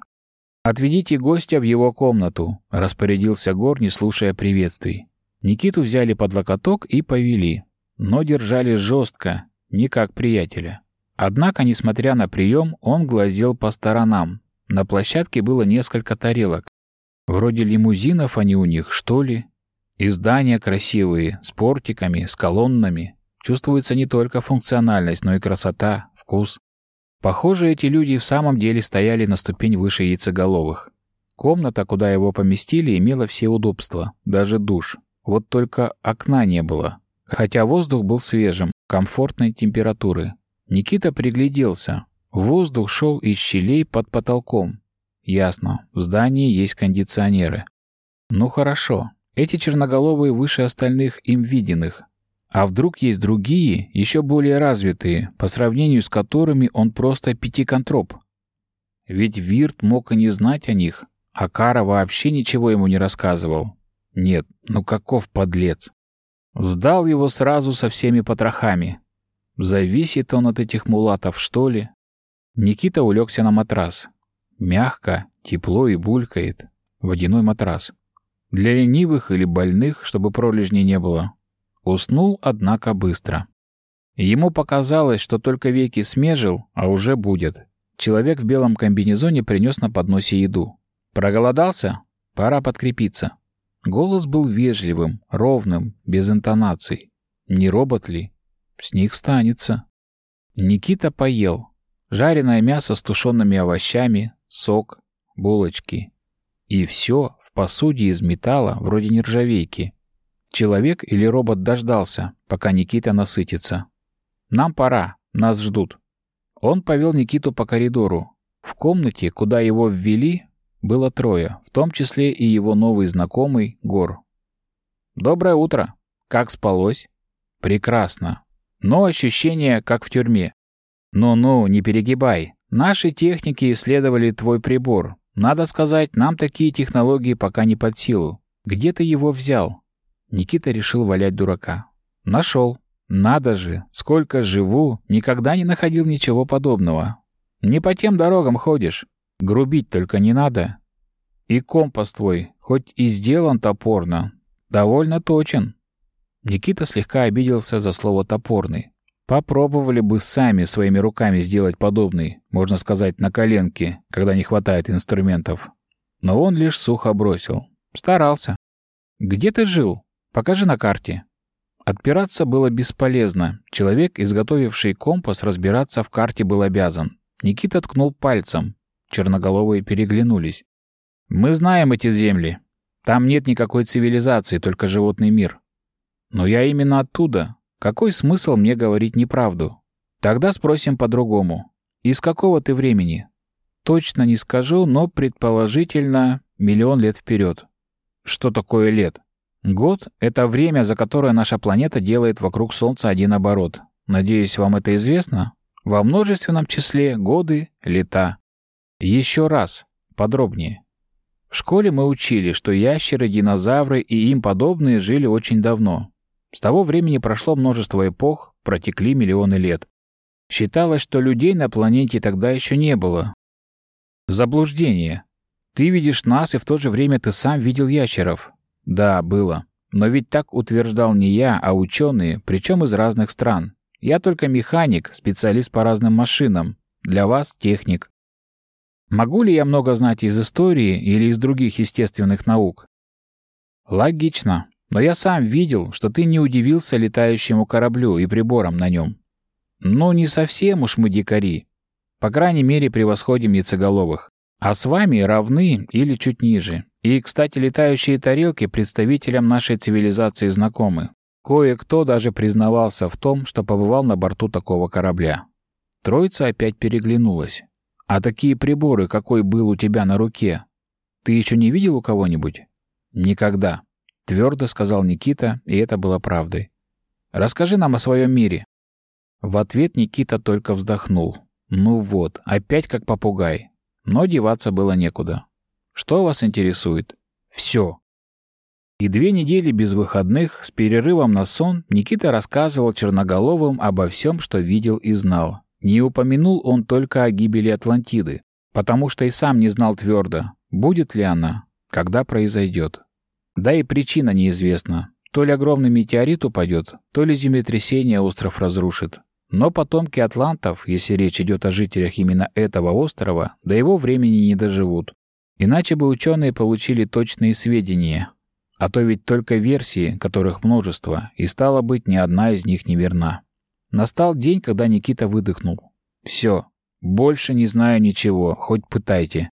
«Отведите гостя в его комнату», — распорядился Гор, не слушая приветствий. Никиту взяли под локоток и повели. но держали жестко, не как приятеля. Однако, несмотря на прием, он глазел по сторонам. На площадке было несколько тарелок. Вроде лимузинов они у них, что ли? И здания красивые, с портиками, с колоннами. Чувствуется не только функциональность, но и красота, вкус. Похоже, эти люди в самом деле стояли на ступень выше яйцеголовых. Комната, куда его поместили, имела все удобства, даже душ. Вот только окна не было. Хотя воздух был свежим, комфортной температуры. Никита пригляделся. Воздух шел из щелей под потолком. Ясно, в здании есть кондиционеры. Ну хорошо, эти черноголовые выше остальных им виденных. А вдруг есть другие, еще более развитые, по сравнению с которыми он просто пятиконтроп? Ведь Вирт мог и не знать о них, а Кара вообще ничего ему не рассказывал. Нет, ну каков подлец. Сдал его сразу со всеми потрохами. Зависит он от этих мулатов, что ли? Никита улегся на матрас. Мягко, тепло и булькает. Водяной матрас. Для ленивых или больных, чтобы пролежней не было. Уснул, однако, быстро. Ему показалось, что только веки смежил, а уже будет. Человек в белом комбинезоне принес на подносе еду. Проголодался? Пора подкрепиться. Голос был вежливым, ровным, без интонаций. Не робот ли? С них станется. Никита поел. Жареное мясо с тушеными овощами, сок, булочки. И все в посуде из металла, вроде нержавейки. Человек или робот дождался, пока Никита насытится. «Нам пора, нас ждут». Он повел Никиту по коридору. В комнате, куда его ввели, было трое, в том числе и его новый знакомый Гор. «Доброе утро. Как спалось?» «Прекрасно но ощущение как в тюрьме. Ну-ну, не перегибай. Наши техники исследовали твой прибор. Надо сказать, нам такие технологии пока не под силу. Где ты его взял? Никита решил валять дурака. Нашел. Надо же, сколько живу, никогда не находил ничего подобного. Не по тем дорогам ходишь. Грубить только не надо. И компас твой, хоть и сделан топорно, довольно точен. Никита слегка обиделся за слово «топорный». Попробовали бы сами своими руками сделать подобный, можно сказать, на коленке, когда не хватает инструментов. Но он лишь сухо бросил. Старался. «Где ты жил? Покажи на карте». Отпираться было бесполезно. Человек, изготовивший компас, разбираться в карте был обязан. Никита ткнул пальцем. Черноголовые переглянулись. «Мы знаем эти земли. Там нет никакой цивилизации, только животный мир. Но я именно оттуда. Какой смысл мне говорить неправду? Тогда спросим по-другому. Из какого ты времени? Точно не скажу, но предположительно миллион лет вперед. Что такое лет? Год — это время, за которое наша планета делает вокруг Солнца один оборот. Надеюсь, вам это известно? Во множественном числе годы, лета. Еще раз, подробнее. В школе мы учили, что ящеры, динозавры и им подобные жили очень давно. С того времени прошло множество эпох, протекли миллионы лет. Считалось, что людей на планете тогда еще не было. Заблуждение. Ты видишь нас, и в то же время ты сам видел ящеров. Да, было. Но ведь так утверждал не я, а ученые, причем из разных стран. Я только механик, специалист по разным машинам. Для вас — техник. Могу ли я много знать из истории или из других естественных наук? Логично. Но я сам видел, что ты не удивился летающему кораблю и приборам на нем. Ну, не совсем уж мы дикари. По крайней мере, превосходим яйцеголовых. А с вами равны или чуть ниже. И, кстати, летающие тарелки представителям нашей цивилизации знакомы. Кое-кто даже признавался в том, что побывал на борту такого корабля. Троица опять переглянулась. «А такие приборы, какой был у тебя на руке, ты еще не видел у кого-нибудь?» «Никогда», — твердо сказал Никита, и это было правдой. «Расскажи нам о своем мире». В ответ Никита только вздохнул. «Ну вот, опять как попугай». Но деваться было некуда. «Что вас интересует?» «Все». И две недели без выходных, с перерывом на сон, Никита рассказывал Черноголовым обо всем, что видел и знал. Не упомянул он только о гибели Атлантиды, потому что и сам не знал твердо, будет ли она, когда произойдет. Да и причина неизвестна. То ли огромный метеорит упадет, то ли землетрясение остров разрушит. Но потомки атлантов, если речь идет о жителях именно этого острова, до его времени не доживут. Иначе бы ученые получили точные сведения. А то ведь только версии, которых множество, и стало быть, ни одна из них не верна. Настал день, когда Никита выдохнул. Все, больше не знаю ничего, хоть пытайте.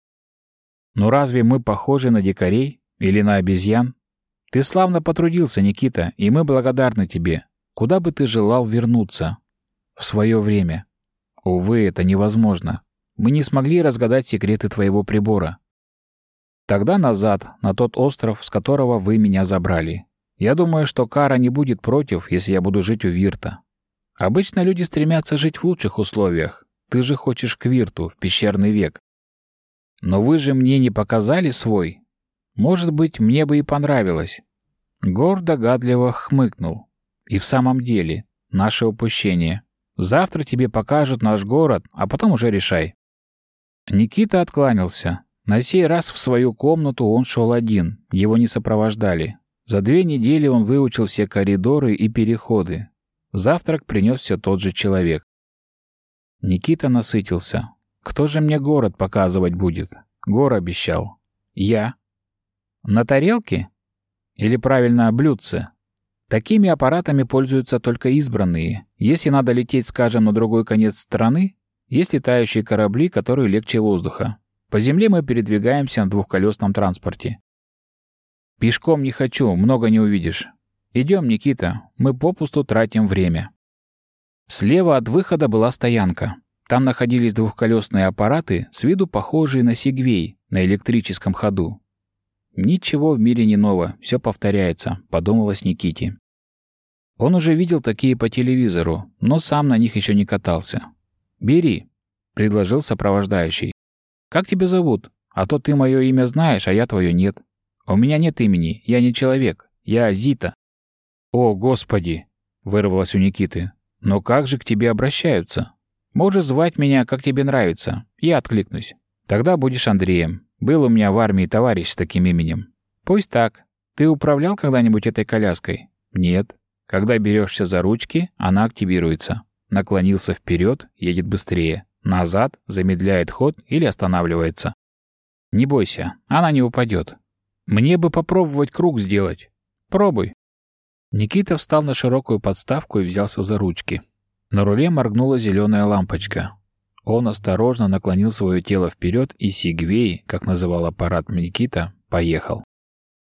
Но разве мы похожи на дикарей или на обезьян? Ты славно потрудился, Никита, и мы благодарны тебе. Куда бы ты желал вернуться? В свое время. Увы, это невозможно. Мы не смогли разгадать секреты твоего прибора. Тогда назад, на тот остров, с которого вы меня забрали. Я думаю, что Кара не будет против, если я буду жить у Вирта. Обычно люди стремятся жить в лучших условиях. Ты же хочешь к Вирту, в пещерный век. Но вы же мне не показали свой. Может быть, мне бы и понравилось. Гор догадливо хмыкнул. И в самом деле, наше упущение. Завтра тебе покажут наш город, а потом уже решай. Никита откланялся. На сей раз в свою комнату он шел один, его не сопровождали. За две недели он выучил все коридоры и переходы. Завтрак принес все тот же человек. Никита насытился. Кто же мне город показывать будет? Гор обещал. Я. На тарелке? Или правильно, блюдце? Такими аппаратами пользуются только избранные. Если надо лететь, скажем, на другой конец страны, есть летающие корабли, которые легче воздуха. По земле мы передвигаемся на двухколесном транспорте. Пешком не хочу, много не увидишь. Идем, Никита, мы попусту тратим время. Слева от выхода была стоянка. Там находились двухколесные аппараты, с виду похожие на Сигвей, на электрическом ходу. «Ничего в мире не ново, все повторяется», — подумалось Никите. Он уже видел такие по телевизору, но сам на них еще не катался. «Бери», — предложил сопровождающий. «Как тебя зовут? А то ты мое имя знаешь, а я твое нет. У меня нет имени, я не человек, я Зита». «О, Господи!» — вырвалось у Никиты. «Но как же к тебе обращаются?» Можешь звать меня, как тебе нравится. Я откликнусь. Тогда будешь Андреем. Был у меня в армии товарищ с таким именем. Пусть так. Ты управлял когда-нибудь этой коляской? Нет. Когда берешься за ручки, она активируется. Наклонился вперед, едет быстрее. Назад, замедляет ход или останавливается. Не бойся, она не упадет. Мне бы попробовать круг сделать. Пробуй. Никита встал на широкую подставку и взялся за ручки. На руле моргнула зеленая лампочка. Он осторожно наклонил свое тело вперед, и Сигвей, как называл аппарат Никита, поехал.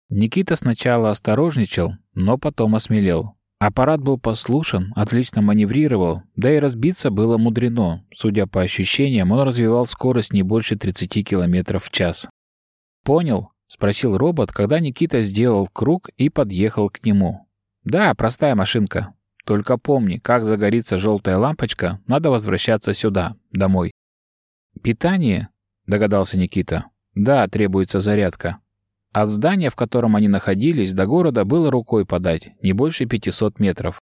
Никита сначала осторожничал, но потом осмелел. Аппарат был послушен, отлично маневрировал, да и разбиться было мудрено. Судя по ощущениям, он развивал скорость не больше 30 км в час. «Понял?» — спросил робот, когда Никита сделал круг и подъехал к нему. «Да, простая машинка. Только помни, как загорится желтая лампочка, надо возвращаться сюда, домой. Питание? Догадался Никита. Да, требуется зарядка. От здания, в котором они находились, до города было рукой подать, не больше 500 метров.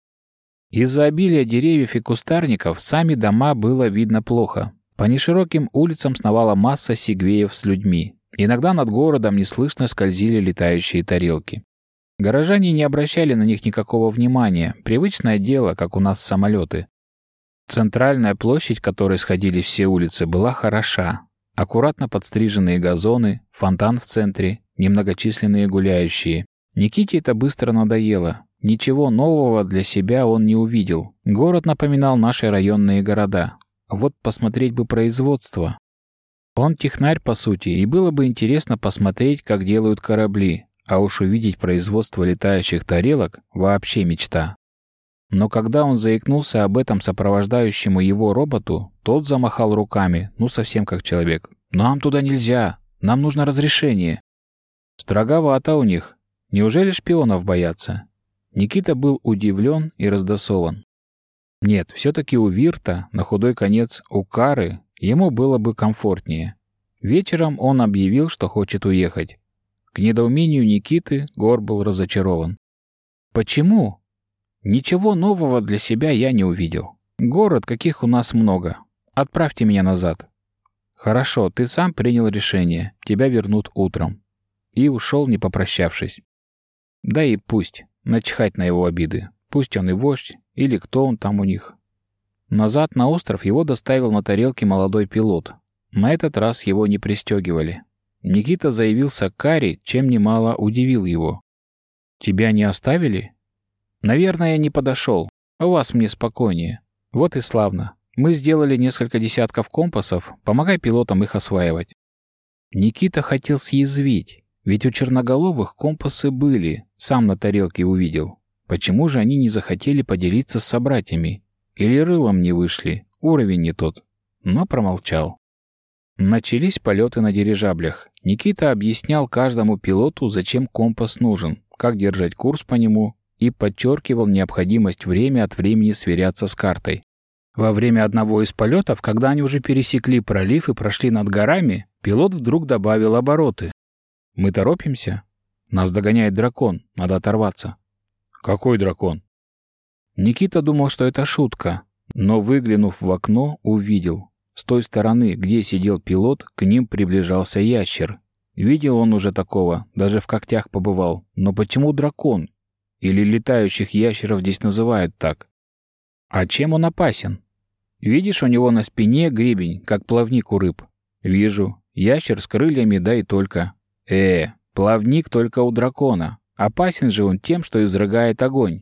Из-за обилия деревьев и кустарников сами дома было видно плохо. По нешироким улицам сновала масса сигвеев с людьми. Иногда над городом неслышно скользили летающие тарелки. Горожане не обращали на них никакого внимания, привычное дело, как у нас самолеты. Центральная площадь, которой сходили все улицы, была хороша. Аккуратно подстриженные газоны, фонтан в центре, немногочисленные гуляющие. Никите это быстро надоело. Ничего нового для себя он не увидел. Город напоминал наши районные города. Вот посмотреть бы производство. Он технарь, по сути, и было бы интересно посмотреть, как делают корабли, а уж увидеть производство летающих тарелок — вообще мечта. Но когда он заикнулся об этом сопровождающему его роботу, тот замахал руками, ну совсем как человек. «Нам туда нельзя! Нам нужно разрешение!» Строговато у них. Неужели шпионов боятся? Никита был удивлен и раздосован. Нет, все-таки у Вирта, на худой конец у Кары, ему было бы комфортнее. Вечером он объявил, что хочет уехать. К недоумению Никиты Гор был разочарован. «Почему?» «Ничего нового для себя я не увидел. Город, каких у нас много. Отправьте меня назад». «Хорошо, ты сам принял решение. Тебя вернут утром». И ушел, не попрощавшись. «Да и пусть. Начхать на его обиды. Пусть он и вождь, или кто он там у них. Назад на остров его доставил на тарелке молодой пилот. На этот раз его не пристегивали. Никита заявился к чем немало удивил его. «Тебя не оставили?» «Наверное, я не подошел. У вас мне спокойнее. Вот и славно. Мы сделали несколько десятков компасов, помогай пилотам их осваивать». Никита хотел съязвить, ведь у черноголовых компасы были, сам на тарелке увидел. Почему же они не захотели поделиться с собратьями? Или рылом не вышли, уровень не тот. Но промолчал. Начались полеты на дирижаблях. Никита объяснял каждому пилоту, зачем компас нужен, как держать курс по нему, и подчеркивал необходимость время от времени сверяться с картой. Во время одного из полетов, когда они уже пересекли пролив и прошли над горами, пилот вдруг добавил обороты. «Мы торопимся? Нас догоняет дракон, надо оторваться». «Какой дракон?» Никита думал, что это шутка, но, выглянув в окно, увидел. С той стороны, где сидел пилот, к ним приближался ящер. Видел он уже такого, даже в когтях побывал. Но почему дракон? Или летающих ящеров здесь называют так? А чем он опасен? Видишь, у него на спине гребень, как плавник у рыб. Вижу. Ящер с крыльями, да и только. Э, плавник только у дракона. Опасен же он тем, что изрыгает огонь.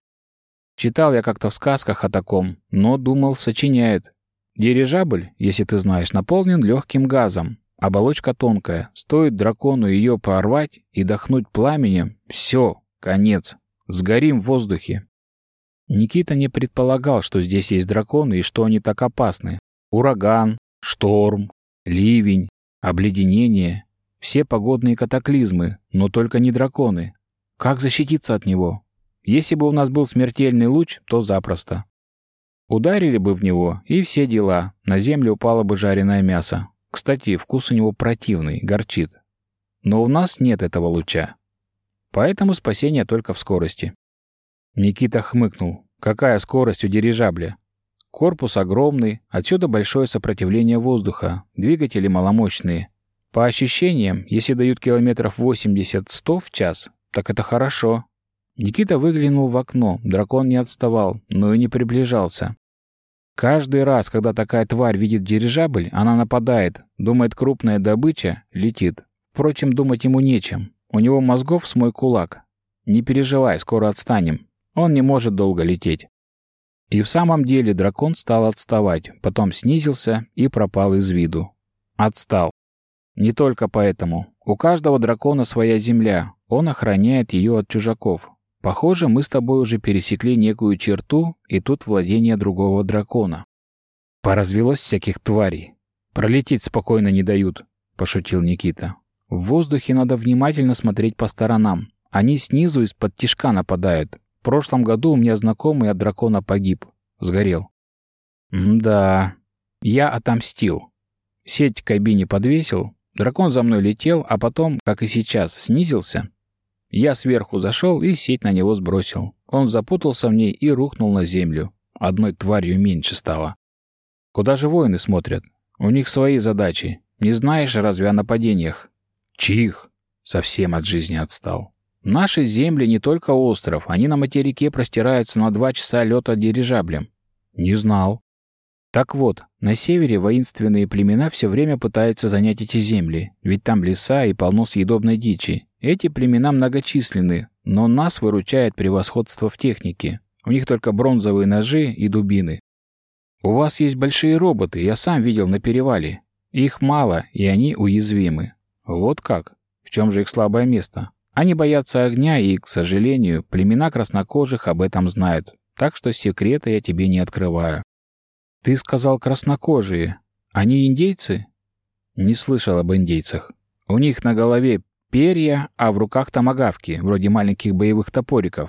Читал я как-то в сказках о таком, но думал, сочиняет. Дирижабль, если ты знаешь, наполнен легким газом. Оболочка тонкая. Стоит дракону ее порвать и дохнуть пламенем, все, конец. Сгорим в воздухе. Никита не предполагал, что здесь есть драконы и что они так опасны. Ураган, шторм, ливень, обледенение. Все погодные катаклизмы, но только не драконы. Как защититься от него? Если бы у нас был смертельный луч, то запросто. Ударили бы в него, и все дела. На землю упало бы жареное мясо. Кстати, вкус у него противный, горчит. Но у нас нет этого луча. Поэтому спасение только в скорости. Никита хмыкнул. Какая скорость у дирижабля? Корпус огромный, отсюда большое сопротивление воздуха, двигатели маломощные. По ощущениям, если дают километров 80-100 в час, так это хорошо. Никита выглянул в окно. Дракон не отставал, но и не приближался. Каждый раз, когда такая тварь видит дирижабль, она нападает, думает, крупная добыча летит. Впрочем, думать ему нечем. У него мозгов с мой кулак. Не переживай, скоро отстанем. Он не может долго лететь. И в самом деле дракон стал отставать, потом снизился и пропал из виду. Отстал. Не только поэтому. У каждого дракона своя земля. Он охраняет ее от чужаков. Похоже, мы с тобой уже пересекли некую черту, и тут владение другого дракона. Поразвелось всяких тварей. Пролететь спокойно не дают, пошутил Никита. В воздухе надо внимательно смотреть по сторонам. Они снизу из-под тишка нападают. В прошлом году у меня знакомый от дракона погиб. Сгорел. да. Я отомстил. Сеть в кабине подвесил. Дракон за мной летел, а потом, как и сейчас, снизился я сверху зашел и сеть на него сбросил. Он запутался в ней и рухнул на землю. Одной тварью меньше стало. Куда же воины смотрят? У них свои задачи. Не знаешь разве о нападениях? Чих! Совсем от жизни отстал. Наши земли не только остров, они на материке простираются на два часа лета дирижаблем. Не знал. Так вот, на севере воинственные племена все время пытаются занять эти земли, ведь там леса и полно съедобной дичи. Эти племена многочисленны, но нас выручает превосходство в технике. У них только бронзовые ножи и дубины. У вас есть большие роботы, я сам видел на перевале. Их мало, и они уязвимы. Вот как? В чем же их слабое место? Они боятся огня, и, к сожалению, племена краснокожих об этом знают. Так что секрета я тебе не открываю. Ты сказал краснокожие. Они индейцы? Не слышал об индейцах. У них на голове перья, а в руках томагавки, вроде маленьких боевых топориков.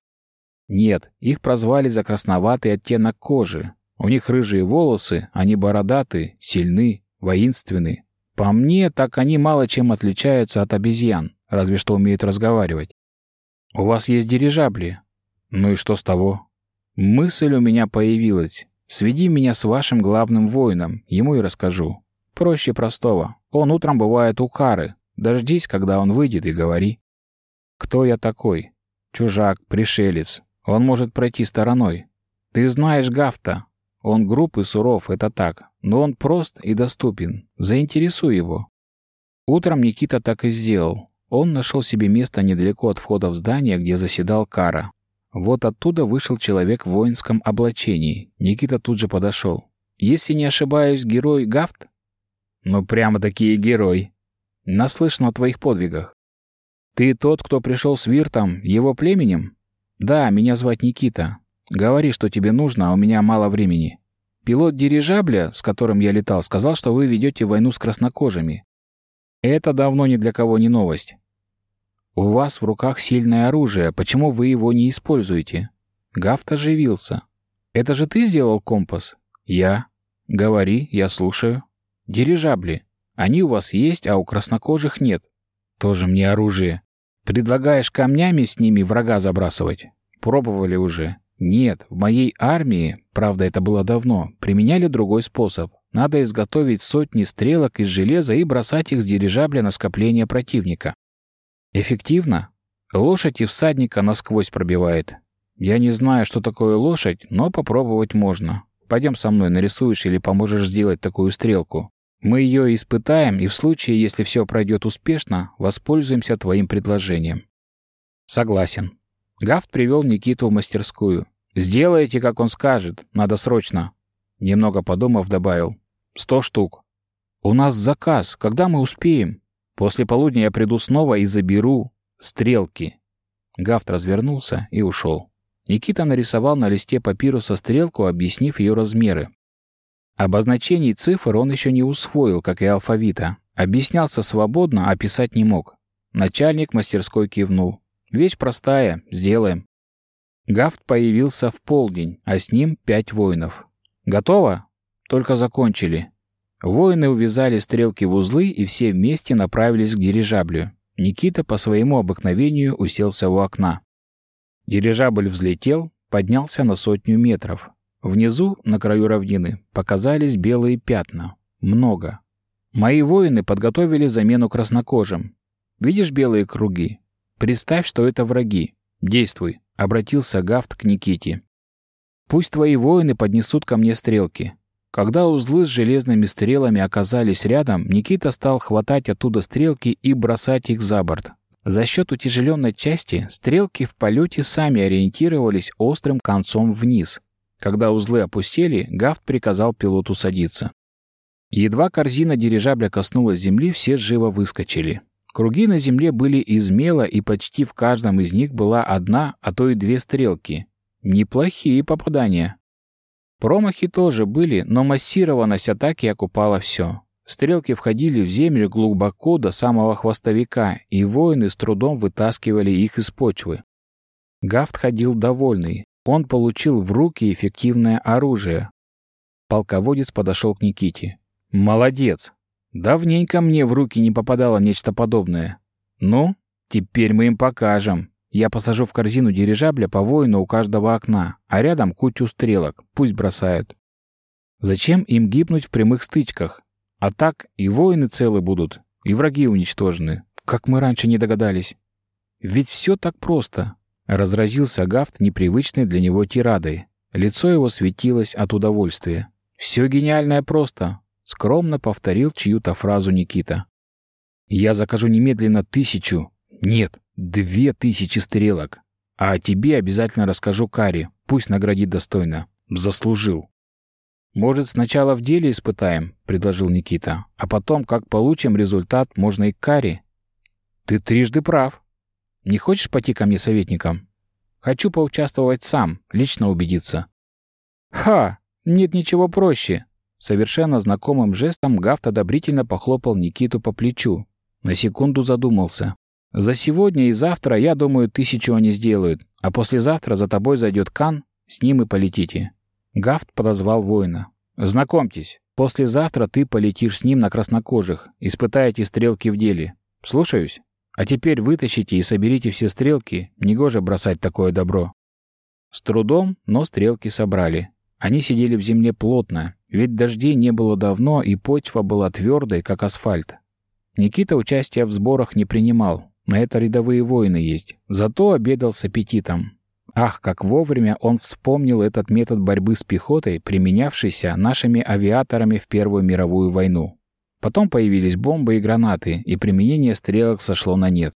Нет, их прозвали за красноватый оттенок кожи. У них рыжие волосы, они бородаты, сильны, воинственны. По мне, так они мало чем отличаются от обезьян, разве что умеют разговаривать. У вас есть дирижабли. Ну и что с того? Мысль у меня появилась. Сведи меня с вашим главным воином, ему и расскажу. Проще простого. Он утром бывает у Кары, Дождись, когда он выйдет, и говори. Кто я такой? Чужак, пришелец. Он может пройти стороной. Ты знаешь Гафта. Он груб и суров, это так. Но он прост и доступен. Заинтересуй его. Утром Никита так и сделал. Он нашел себе место недалеко от входа в здание, где заседал Кара. Вот оттуда вышел человек в воинском облачении. Никита тут же подошел. «Если не ошибаюсь, герой Гафт?» «Ну, прямо-таки герой. Наслышан о твоих подвигах. Ты тот, кто пришел с Виртом, его племенем?» «Да, меня звать Никита. Говори, что тебе нужно, а у меня мало времени. Пилот дирижабля, с которым я летал, сказал, что вы ведете войну с краснокожими. Это давно ни для кого не новость. У вас в руках сильное оружие, почему вы его не используете? Гафт оживился. Это же ты сделал компас? Я. Говори, я слушаю. Дирижабли. Они у вас есть, а у краснокожих нет. Тоже мне оружие. Предлагаешь камнями с ними врага забрасывать? Пробовали уже. Нет, в моей армии, правда это было давно, применяли другой способ. Надо изготовить сотни стрелок из железа и бросать их с дирижабля на скопление противника. Эффективно? Лошадь и всадника насквозь пробивает. Я не знаю, что такое лошадь, но попробовать можно. Пойдем со мной, нарисуешь или поможешь сделать такую стрелку. Мы ее испытаем, и в случае, если все пройдет успешно, воспользуемся твоим предложением. Согласен. Гафт привел Никиту в мастерскую. Сделайте, как он скажет, надо срочно. Немного подумав, добавил. «Сто штук». «У нас заказ. Когда мы успеем?» «После полудня я приду снова и заберу стрелки». Гафт развернулся и ушел. Никита нарисовал на листе папируса стрелку, объяснив ее размеры. Обозначений цифр он еще не усвоил, как и алфавита. Объяснялся свободно, а писать не мог. Начальник мастерской кивнул. «Вещь простая, сделаем». Гафт появился в полдень, а с ним пять воинов. «Готово?» «Только закончили». Воины увязали стрелки в узлы, и все вместе направились к дирижаблю. Никита по своему обыкновению уселся у окна. Дирижабль взлетел, поднялся на сотню метров. Внизу, на краю равнины, показались белые пятна. Много. Мои воины подготовили замену краснокожим. Видишь белые круги? Представь, что это враги. Действуй, обратился Гафт к Никите. Пусть твои воины поднесут ко мне стрелки. Когда узлы с железными стрелами оказались рядом, Никита стал хватать оттуда стрелки и бросать их за борт. За счет утяжеленной части стрелки в полете сами ориентировались острым концом вниз. Когда узлы опустили, Гафт приказал пилоту садиться. Едва корзина дирижабля коснулась земли, все живо выскочили. Круги на земле были из мела, и почти в каждом из них была одна, а то и две стрелки, Неплохие попадания. Промахи тоже были, но массированность атаки окупала все. Стрелки входили в землю глубоко до самого хвостовика, и воины с трудом вытаскивали их из почвы. Гафт ходил довольный. Он получил в руки эффективное оружие. Полководец подошел к Никите. «Молодец! Давненько мне в руки не попадало нечто подобное. Ну, теперь мы им покажем. Я посажу в корзину дирижабля по воину у каждого окна, а рядом кучу стрелок, пусть бросают. Зачем им гибнуть в прямых стычках? А так и воины целы будут, и враги уничтожены. Как мы раньше не догадались. Ведь все так просто. Разразился Гафт непривычной для него тирадой. Лицо его светилось от удовольствия. «Все гениальное просто», — скромно повторил чью-то фразу Никита. «Я закажу немедленно тысячу. Нет, Две тысячи стрелок. А тебе обязательно расскажу Кари. Пусть наградит достойно. Заслужил. «Может, сначала в деле испытаем?» — предложил Никита. «А потом, как получим результат, можно и Кари». «Ты трижды прав. Не хочешь пойти ко мне советником?» «Хочу поучаствовать сам, лично убедиться». «Ха! Нет ничего проще!» Совершенно знакомым жестом Гафт одобрительно похлопал Никиту по плечу. На секунду задумался. За сегодня и завтра, я думаю, тысячу они сделают, а послезавтра за тобой зайдет Кан, с ним и полетите». Гафт подозвал воина. «Знакомьтесь, послезавтра ты полетишь с ним на краснокожих, испытаете стрелки в деле. Слушаюсь. А теперь вытащите и соберите все стрелки, негоже бросать такое добро». С трудом, но стрелки собрали. Они сидели в земле плотно, ведь дождей не было давно, и почва была твердой, как асфальт. Никита участия в сборах не принимал, на это рядовые воины есть. Зато обедал с аппетитом. Ах, как вовремя он вспомнил этот метод борьбы с пехотой, применявшийся нашими авиаторами в Первую мировую войну. Потом появились бомбы и гранаты, и применение стрелок сошло на нет.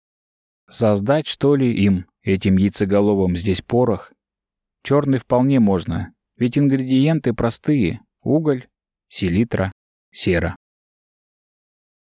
Создать, что ли, им, этим яйцеголовым, здесь порох? Черный вполне можно, ведь ингредиенты простые – уголь, селитра, сера.